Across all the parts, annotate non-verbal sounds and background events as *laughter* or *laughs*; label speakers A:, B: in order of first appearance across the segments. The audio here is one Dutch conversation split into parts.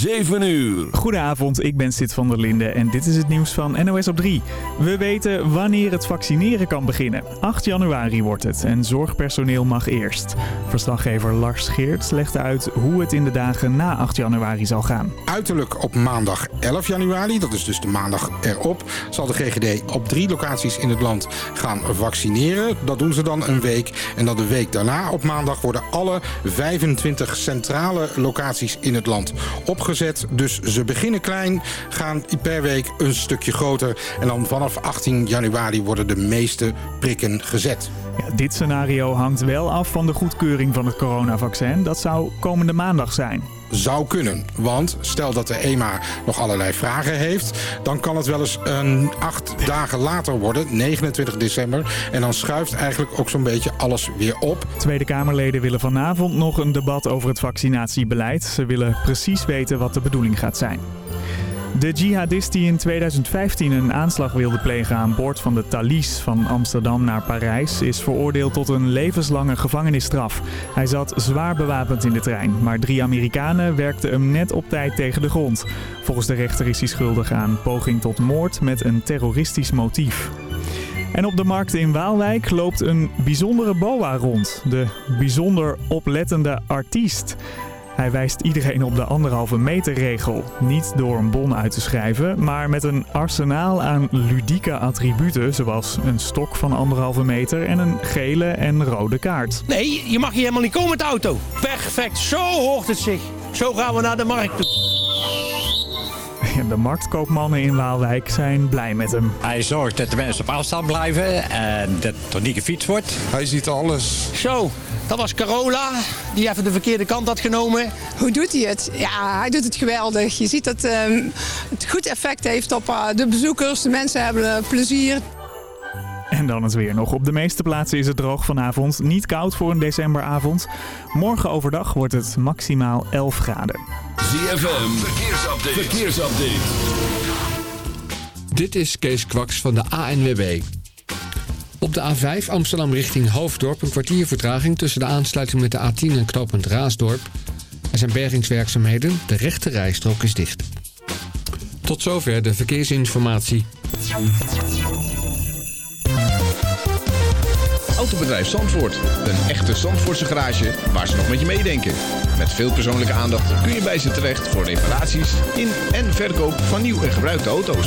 A: 7 uur.
B: Goedenavond, ik ben Sid van der Linde en dit is het nieuws van NOS op 3. We weten wanneer het vaccineren kan beginnen. 8 januari wordt het en zorgpersoneel mag eerst. Verslaggever Lars Geerts legt uit hoe het in de dagen na 8 januari zal gaan.
C: Uiterlijk op maandag 11 januari, dat is dus de maandag erop, zal de GGD op drie locaties in het land gaan vaccineren. Dat doen ze dan een week. En dan de week daarna op maandag worden alle 25 centrale locaties in het land opgezet. Dus ze beginnen klein, gaan per week een stukje groter. En dan vanaf 18 januari worden de meeste prikken gezet.
B: Ja, dit scenario hangt wel af van de goedkeuring van het coronavaccin. Dat zou komende maandag zijn
C: zou kunnen. Want stel dat de EMA nog allerlei vragen heeft... dan kan het wel eens een acht dagen later worden, 29 december. En dan schuift eigenlijk ook zo'n beetje alles weer op.
B: Tweede Kamerleden willen vanavond nog een debat over het vaccinatiebeleid. Ze willen precies weten wat de bedoeling gaat zijn. De jihadist die in 2015 een aanslag wilde plegen aan boord van de Thalys van Amsterdam naar Parijs is veroordeeld tot een levenslange gevangenisstraf. Hij zat zwaar bewapend in de trein, maar drie Amerikanen werkten hem net op tijd tegen de grond. Volgens de rechter is hij schuldig aan poging tot moord met een terroristisch motief. En op de markt in Waalwijk loopt een bijzondere boa rond. De bijzonder oplettende artiest. Hij wijst iedereen op de anderhalve meter regel. Niet door een bon uit te schrijven, maar met een arsenaal aan ludieke attributen... zoals een stok van anderhalve meter en een gele en rode kaart.
D: Nee, je mag hier helemaal niet komen met de auto. Perfect, zo hoort het zich. Zo gaan we naar de markt toe.
B: De marktkoopmannen in Waalwijk zijn blij met hem.
E: Hij zorgt dat de mensen op afstand blijven en dat er niet gefietst wordt.
C: Hij ziet alles.
D: Zo, dat was Carola, die even de verkeerde kant had genomen.
F: Hoe doet hij het? Ja, hij doet het geweldig. Je ziet dat uh, het goed effect heeft op uh, de bezoekers. De mensen hebben uh, plezier.
B: En dan het weer nog. Op de meeste plaatsen is het droog vanavond. Niet koud voor een decemberavond. Morgen overdag wordt het maximaal 11 graden.
A: ZFM, verkeersupdate. verkeersupdate.
G: Dit is Kees Kwaks van de ANWB. Op de A5 Amsterdam richting Hoofddorp een kwartier vertraging tussen de aansluiting met de A10 en knooppunt Raasdorp. Er zijn bergingswerkzaamheden, de rechte rijstrook is dicht. Tot zover de verkeersinformatie.
H: Autobedrijf Zandvoort, een echte Zandvoortse garage waar ze nog met je meedenken. Met veel persoonlijke aandacht kun je bij ze terecht voor reparaties in en verkoop van nieuw en gebruikte auto's.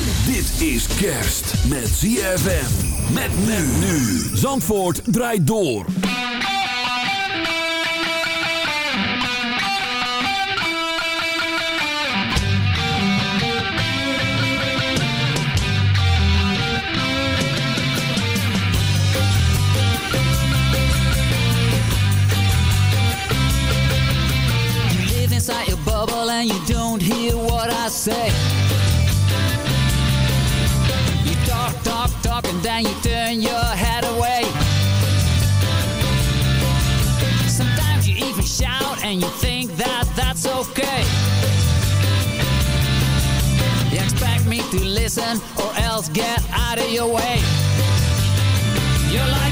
A: Dit is kerst met ZFM. Met men nu. Zandvoort draait door.
I: You live inside your bubble and you don't hear what I say. Then you turn your head away. Sometimes you even shout and you think that that's okay. You expect me to listen or else get out of your way. You're like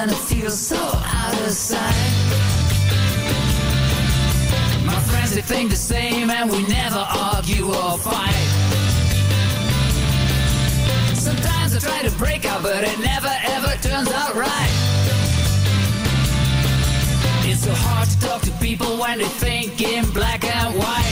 I: and it feels so out of sight. My friends they think the same and we never argue or fight. Sometimes I try to break up, but it never ever turns out right. It's so hard to talk to people when they think in black and white.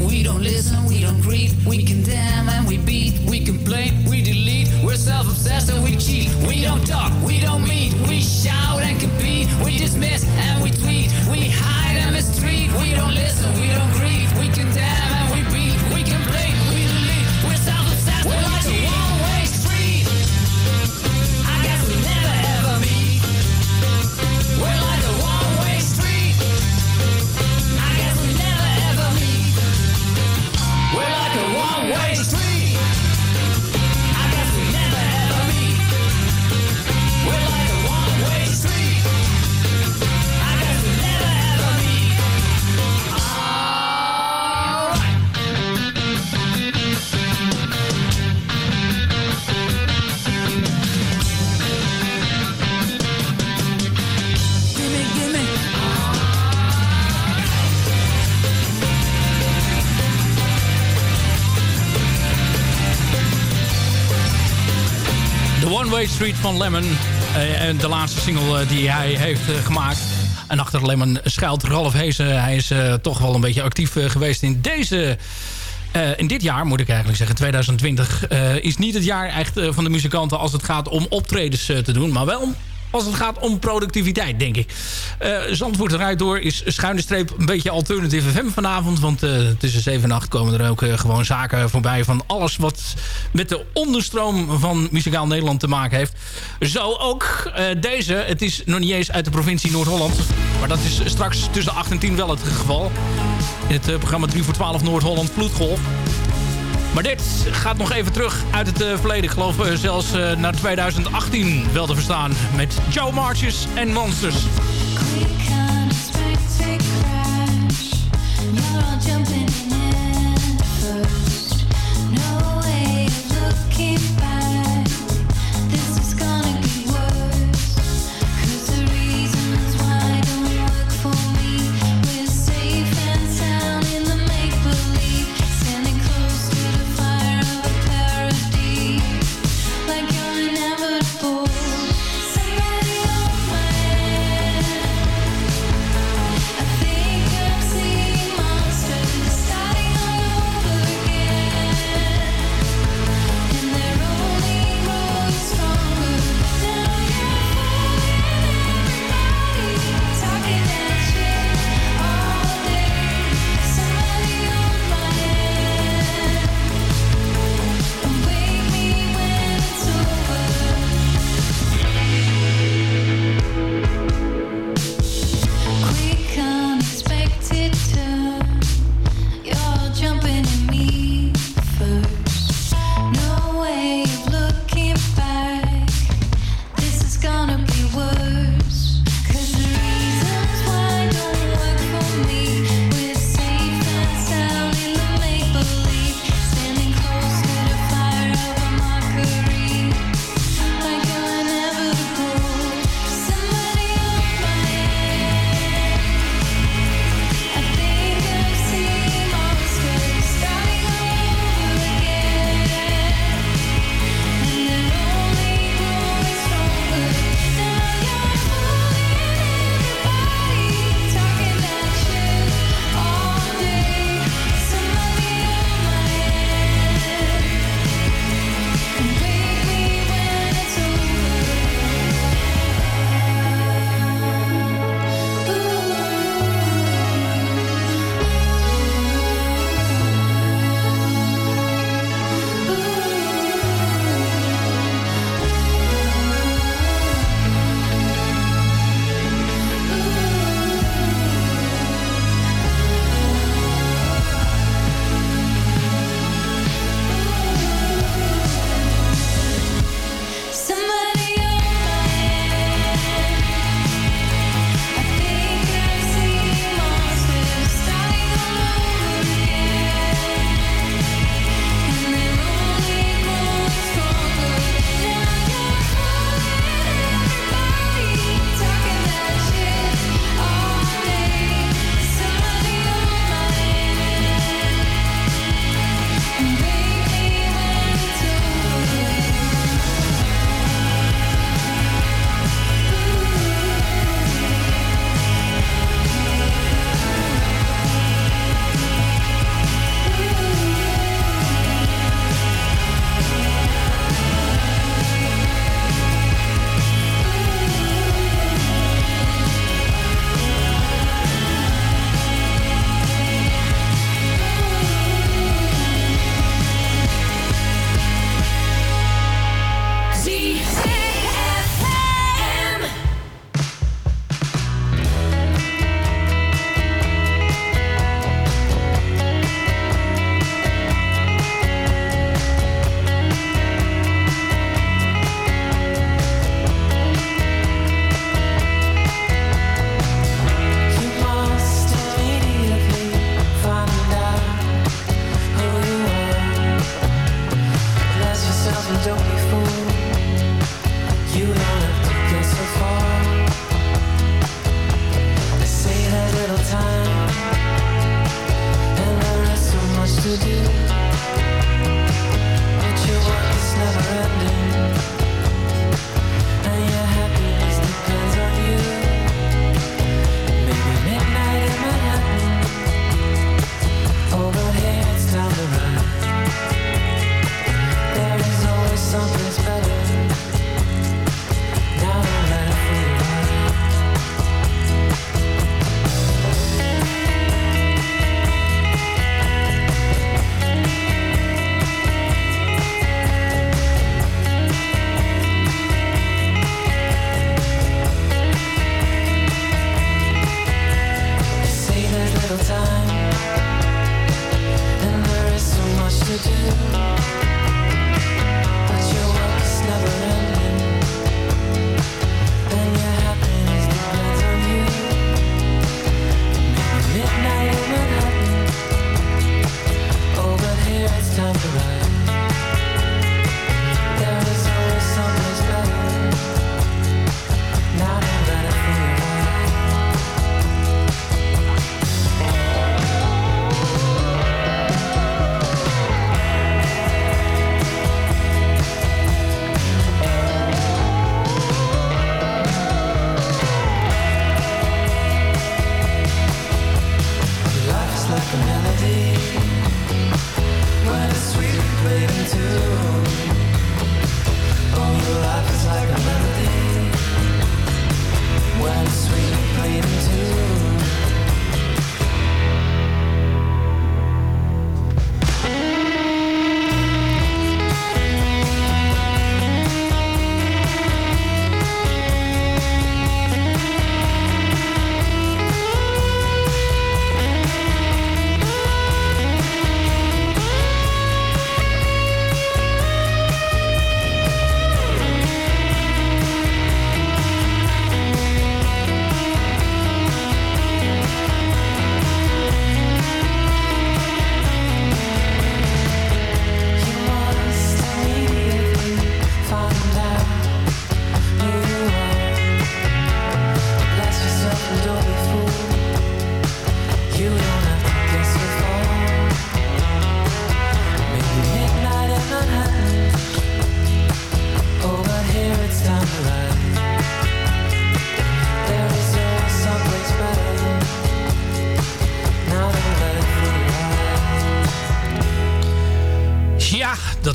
I: We don't listen, we don't greet. We condemn and we beat. We complain, we delete. We're self-obsessed and we cheat. We don't talk, we don't meet. We shout and compete. We dismiss Street
J: van Lemon. Eh, en de laatste single eh, die hij heeft eh, gemaakt. En achter Lemon schuilt Ralf Heesen. Hij is toch wel een beetje actief geweest in deze... in dit jaar moet ik eigenlijk zeggen, 2020, eh, is niet het jaar echt van de muzikanten als het gaat om optredens te doen. Maar wel als het gaat om productiviteit, denk ik. Eh Zandvoort eruit door is schuine streep een beetje alternatieve FM vanavond. Want eh, tussen 7 en 8 komen er ook eh, gewoon zaken voorbij van alles wat met de onderstroom van Muzikaal Nederland te maken heeft. Zo ook deze. Het is nog niet eens uit de provincie Noord-Holland. Maar dat is straks tussen 8 en 10 wel het geval. In het programma 3 voor 12 Noord-Holland Vloedgolf. Maar dit gaat nog even terug uit het eh, verleden. Geloof eh, zelfs eh, naar 2018 wel te verstaan. Met Joe Marches en Monsters.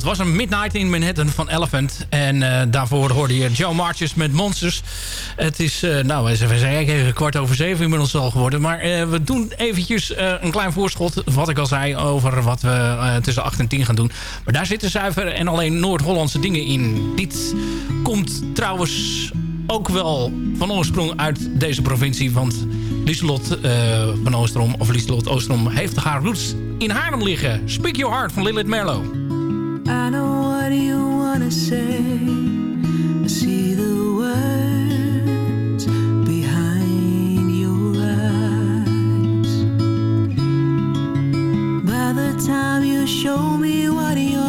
J: Was een Midnight in Manhattan van Elephant. En eh, daarvoor hoorde je Joe Marches met Monsters. Het is, eh, nou, even kwart over zeven inmiddels al geworden. Maar eh, we doen eventjes een klein voorschot, wat ik al zei, over wat we tussen 8 en 10 gaan doen. Maar daar zitten zuiver en alleen Noord-Hollandse dingen in. Dit komt trouwens ook wel van oorsprong uit deze provincie. Want Lieselot eh, van Oostrom, of Lieselot Oostrom, heeft haar roots in Haarlem liggen. Speak Your Heart van Lilith Merlo.
K: I know what you wanna say. I see the words behind your eyes. By the time you show me what you're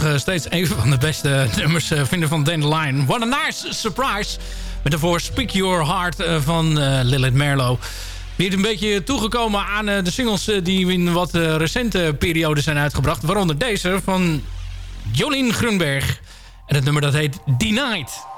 L: nog eh, steeds een van de beste *laughs* nummers eh, vinden van Dandelion. What a nice surprise. Met daarvoor Speak Your Heart eh, van Lilith Merlo. Weer een beetje toegekomen aan de singles die in wat recente periode zijn uitgebracht. Waaronder deze van Jolien Grunberg. En het nummer dat heet Denied.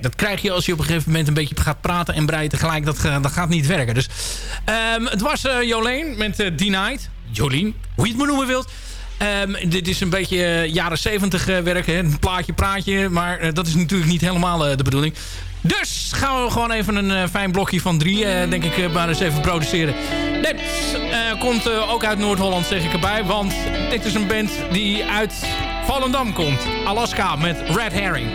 L: Dat krijg je als je op een gegeven moment een beetje gaat praten en breien tegelijk. Dat, ga- dat gaat niet werken. Dus, ehm, het was eh, Jolene met eh, Denied. Jolien, hoe je het maar noemen wilt. Ehm, dit is een beetje eh, jaren 70 eh, werk. Hè? Een plaatje, praatje. Maar eh, dat is natuurlijk niet helemaal eh, de bedoeling. Dus gaan we gewoon even een eh, fijn blokje van drie, eh, denk ik, eh, maar eens even produceren. Dit eh, komt eh, ook uit Noord-Holland, zeg ik erbij. Want dit is een band die uit
I: Volendam komt. Alaska met Red Herring.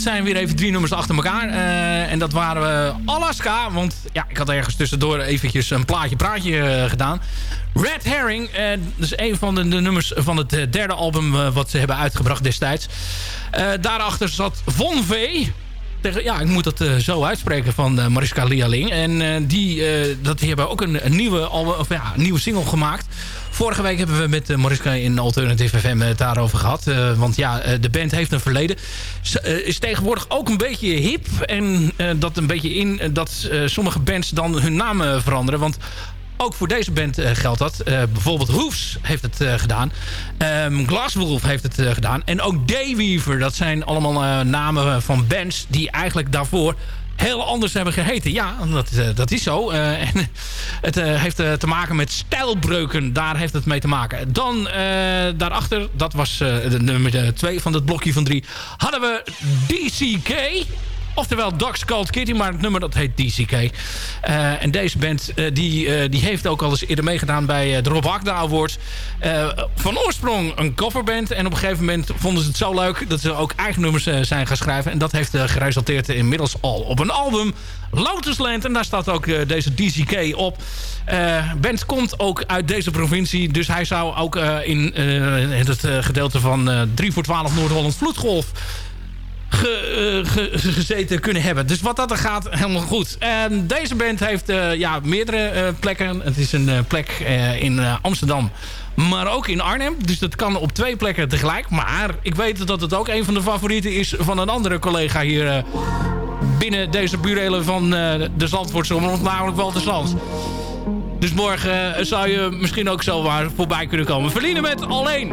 J: Dat zijn weer even drie nummers achter elkaar. Eh, en dat waren we Alaska. Want ja, ik had ergens tussendoor eventjes een plaatje praatje eh, gedaan. Red Herring, eh, dat is een van de, nummers van het derde album wat ze hebben uitgebracht destijds. Daarachter zat Von V. Tegen, ja, ik moet dat zo uitspreken van Mariska Lialing. En die, dat, hebben ook een, nieuwe, of, ja, een nieuwe single gemaakt. Vorige week hebben we met eh, Mariska in Alternative FM het daarover gehad. Eh, want ja, eh, de band heeft een verleden. Eh, is tegenwoordig ook een beetje hip. En eh, dat een beetje in eh, dat eh, sommige bands dan hun namen veranderen. Want ook voor deze band eh, geldt dat. Eh, bijvoorbeeld Hoofs heeft het eh, gedaan. Ehm Glasswolf heeft het eh, gedaan. En ook Dayweaver. Dat zijn allemaal eh, namen van bands die eigenlijk daarvoor heel anders hebben geheten. Ja, dat, eh, dat is zo. Eh, *laughs* en het eh, heeft eh, te maken met stijlbreuken. Daar heeft het mee te maken. Dan daarachter, dat was de nummer 2 van het blokje van drie... hadden we DCK... Oftewel Dogs Called Kitty, maar het nummer dat heet DCK. Eh, en deze band eh, die, eh, die heeft ook al eens eerder meegedaan bij de Rob Agda Awards. Van oorsprong een coverband. En op een gegeven moment vonden ze het zo leuk dat ze ook eigen nummers zijn gaan schrijven. En dat heeft geresulteerd inmiddels al op een album. Lotusland. En daar staat ook deze DCK op. Band komt ook uit deze provincie. Dus hij zou ook in het gedeelte van eh 3 voor 12 Noord-Holland Vloedgolf eh, ge- gezeten kunnen hebben. Dus wat dat er gaat, helemaal goed. En deze band heeft eh, ja, meerdere eh, plekken. Het is een plek in Amsterdam. Maar ook in Arnhem. Dus dat kan op twee plekken tegelijk. Maar ik weet dat het ook een van de favorieten is van een andere collega hier... binnen deze burelen van de Zandvoortse Omroep, namelijk Walter Sands. Dus morgen zou je misschien ook zo waar voorbij kunnen komen. Verliezen met alleen.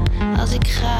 M: Als ik ga.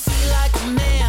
I: feel like a man.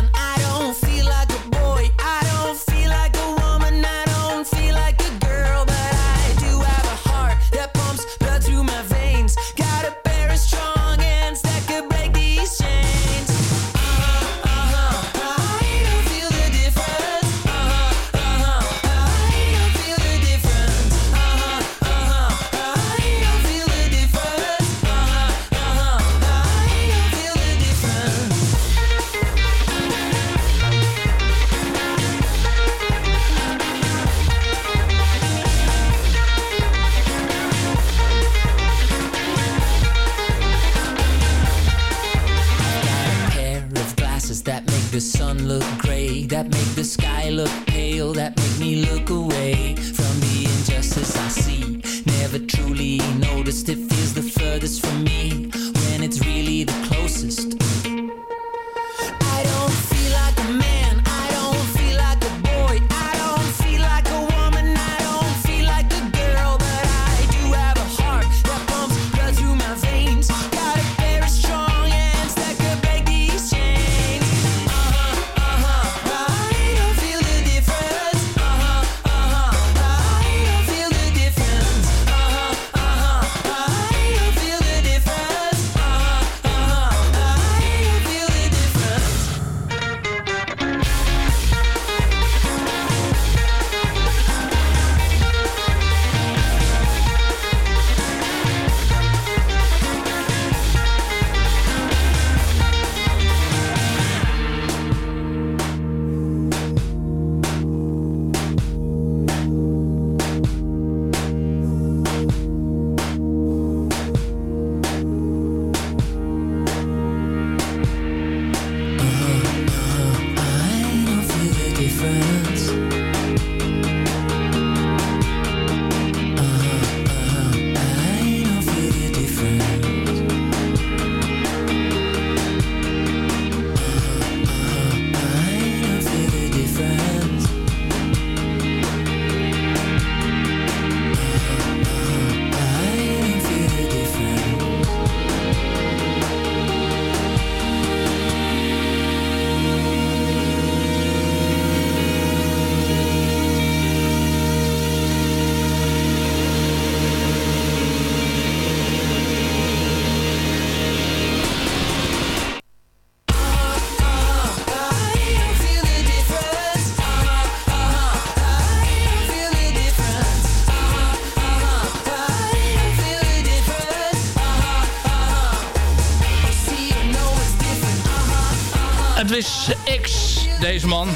K: Is X, deze man.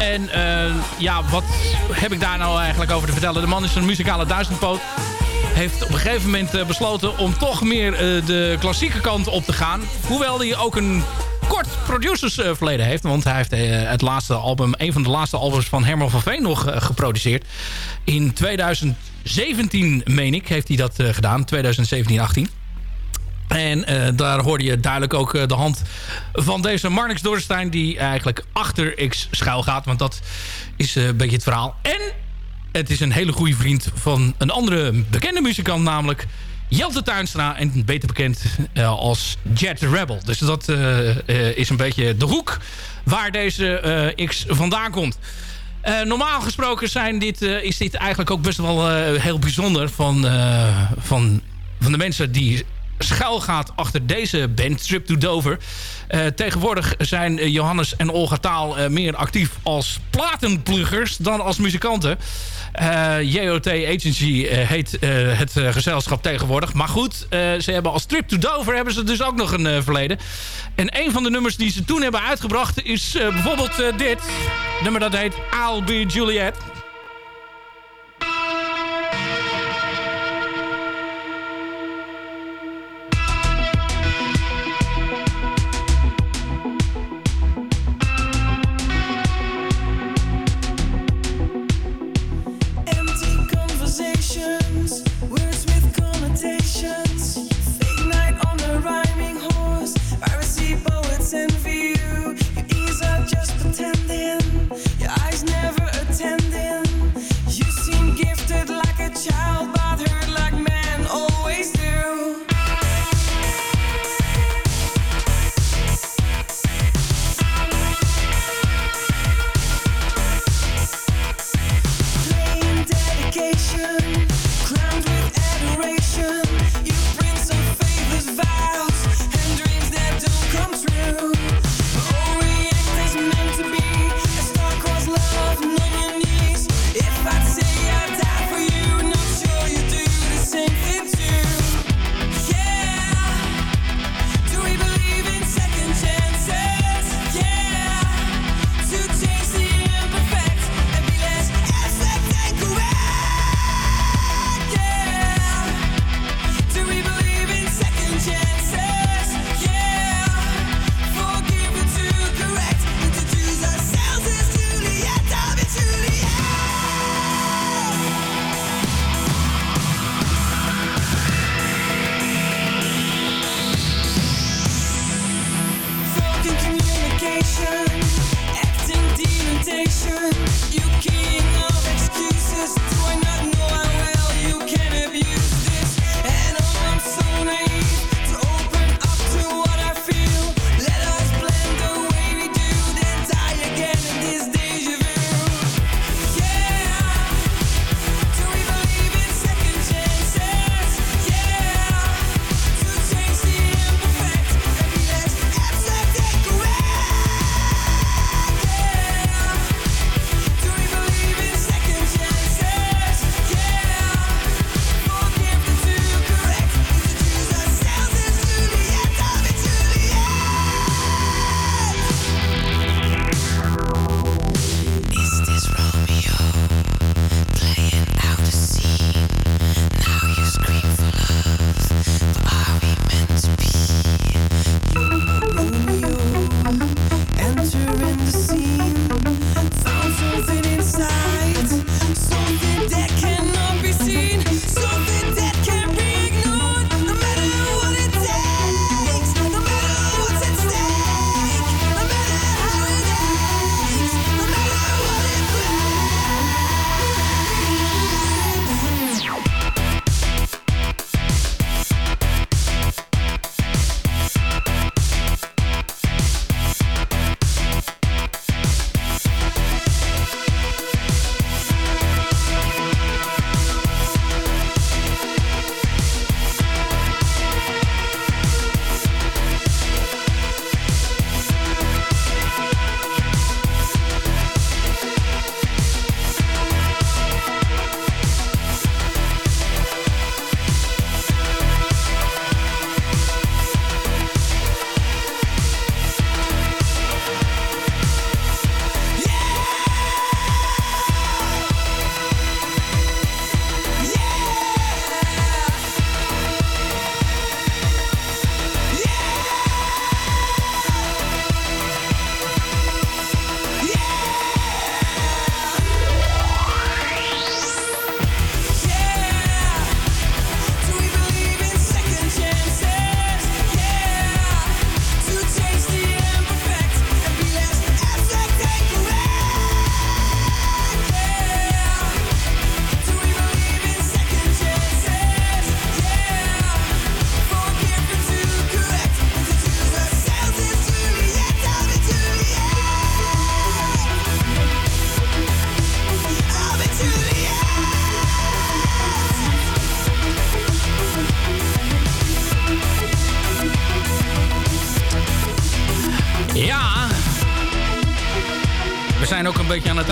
K: En eh, ja, wat heb ik daar nou eigenlijk over te vertellen? De man is een muzikale duizendpoot. Heeft op een gegeven moment eh, besloten om toch meer eh, de klassieke kant op te gaan. Hoewel hij ook een kort producersverleden heeft. Want hij heeft het laatste album, een van de laatste albums van Herman van Veen nog geproduceerd. In 2017, meen ik, heeft hij dat gedaan. 2017, 18. En eh, daar hoorde je duidelijk ook eh, de hand van deze Marnix Dorstein... die eigenlijk achter X schuil gaat. Want dat is eh, een beetje het verhaal. En het is een hele goede vriend van een andere bekende muzikant... namelijk Jelte Tuinstra. En beter bekend als Jet Rebel. Dus dat is een beetje de hoek waar deze X vandaan komt. Normaal gesproken zijn dit, is dit eigenlijk ook best wel heel bijzonder... Van, van, van de mensen die schuil gaat achter deze band, Trip to Dover. Eh, tegenwoordig zijn Johannes en Olga Taal eh, meer actief als platenpluggers dan als muzikanten. Eh, JOT Agency heet het gezelschap tegenwoordig. Maar goed, ze hebben als Trip to Dover hebben ze dus ook nog een verleden. En een van de nummers die ze toen hebben uitgebracht is bijvoorbeeld dit. Nummer dat heet I'll Be Juliet.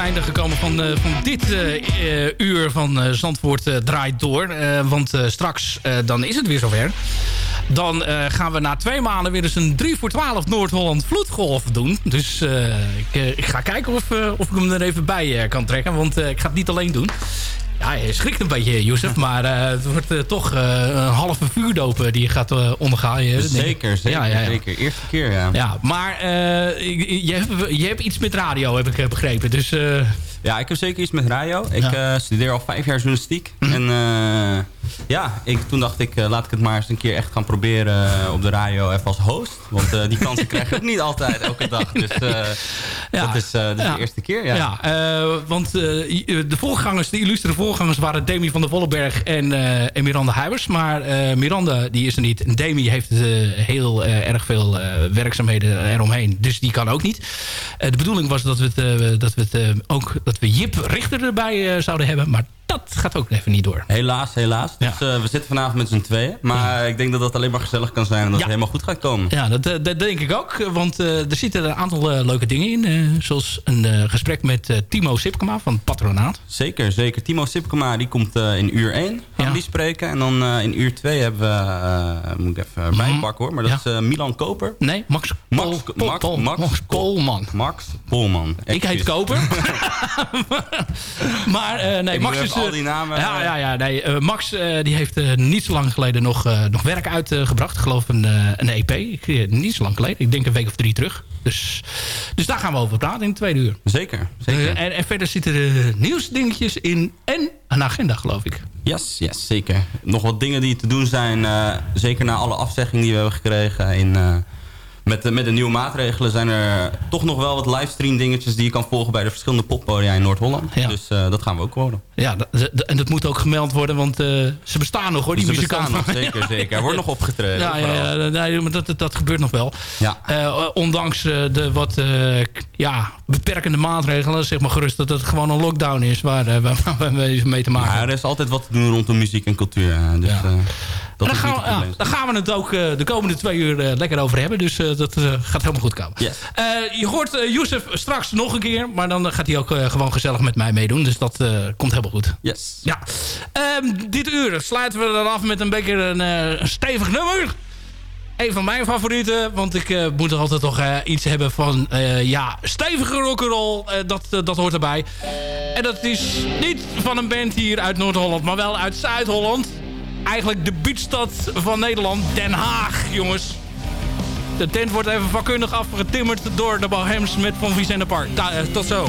J: Einde gekomen van, eh, van dit eh, eh, uur van Zandvoort draait door. Want straks dan is het weer zover. Dan gaan we na twee maanden weer eens een 3 voor 12 Noord-Holland vloedgolf doen. Dus ik, ik ga kijken of, of ik hem er even bij kan trekken. Want ik ga het niet alleen doen. Ja, je schrikt een beetje, Youssef. Maar eh, het wordt eh, toch eh, een halve vuurdoop eh, die je gaat eh, ondergaan. Je-
N: Zeker, zeker,
J: Ja, ja, ja.
N: zeker. Eerste keer, ja.
J: Ja, maar eh, je, je hebt, je hebt iets met radio, heb ik eh, begrepen. Dus, eh,
N: Ja, ik heb zeker iets met radio. Ik eh, studeer al vijf jaar journalistiek.
J: Mhm.
N: En eh, ja, ik, toen dacht ik, eh, laat ik het maar eens een keer echt gaan proberen op de radio even als host. Want die kansen krijg ook niet altijd elke dag. Dus *laughs*
J: Ja.
N: dat is,
J: Ja.
N: de eerste keer, ja.
J: Ja, want de voorgangers, de illustere voorgangers waren Demi van der Vollenberg en, en Miranda Huibers. Maar Miranda die is er niet. En Demi heeft heel erg veel werkzaamheden eromheen. Dus die kan ook niet. De bedoeling was dat we het, dat we het ook dat we Jip Richter erbij eh, zouden hebben. Maar dat gaat ook even niet door.
N: Helaas, helaas. Dus eh, we zitten vanavond met z'n tweeën. Maar ik denk dat dat alleen maar gezellig kan zijn en dat het helemaal goed gaat komen.
J: Ja, dat, eh, dat denk ik ook. Want eh, er zitten een aantal leuke dingen in. zoals een gesprek met Timo Sipkema van Patronaat.
N: Zeker, zeker. Timo Sipkema die komt in uur 1 gaan die spreken. En dan in uur 2 hebben we, moet ik even bijpakken hoor, maar dat is Milan Koper.
J: Nee, Max
N: Max,
J: Pol-
N: Max,
J: Pol-
N: Max,
J: Max Polman.
N: Max Polman.
J: Ik heet Koper. *laughs* *laughs* maar nee,
N: Ik
J: Max is...
N: al die namen,
J: Ja,
N: eh,
J: ja, ja. Nee, eh, Max eh, die heeft niet zo lang geleden nog, nog werk uitgebracht. Ik geloof een, een EP. Ik, niet zo lang geleden. Ik denk een week of drie terug. Dus, dus daar gaan we over praten in het tweede uur.
N: Zeker, zeker.
J: En, en verder zitten er nieuwsdingetjes in en een agenda, geloof ik.
N: Yes, yes, zeker. Nog wat dingen die te doen zijn. zeker na alle afzeggingen die we hebben gekregen. In, met, de, met de nieuwe maatregelen zijn er toch nog wel wat livestream dingetjes... die je kan volgen bij de verschillende poppodia in Noord-Holland. Dus eh, dat gaan we ook worden.
J: Ja, en dat moet ook gemeld worden, want eh, ze bestaan nog hoor, die
N: Ze
J: muzikanten.
N: nog, zeker, *laughs* zeker. Er wordt nog opgetreden.
J: Ja, ja, ja nee, maar dat, dat, gebeurt nog wel.
N: Ja.
J: Eh, ondanks eh, de wat eh, ja, beperkende maatregelen, zeg maar gerust dat het gewoon een lockdown is waar, eh, waar, *laughs* waar we mee te maken hebben.
N: er is altijd wat te doen rondom muziek en cultuur. eh, Dus, eh, dat
J: daar,
N: is
J: gaan we, ja, daar gaan we het ook eh, de komende twee uur eh, lekker over hebben. Dus eh, dat gaat helemaal goed komen.
N: Yes.
J: Je hoort Youssef straks nog een keer. Maar dan gaat hij ook gewoon gezellig met mij meedoen. Dus dat komt helemaal goed.
N: Yes.
J: Ja. Ehm, dit uur sluiten we dan af met een beetje een, een stevig nummer. Een van mijn favorieten. Want ik eh, moet altijd toch iets hebben van... ja, stevige rock'n'roll. dat, dat hoort erbij. En dat is niet van een band hier uit Noord-Holland. Maar wel uit Zuid-Holland. Eigenlijk de beachstad van Nederland. Den Haag, jongens. De tent wordt even vakkundig afgetimmerd door de Bohems met Van Vicente Park. Eh, tot zo.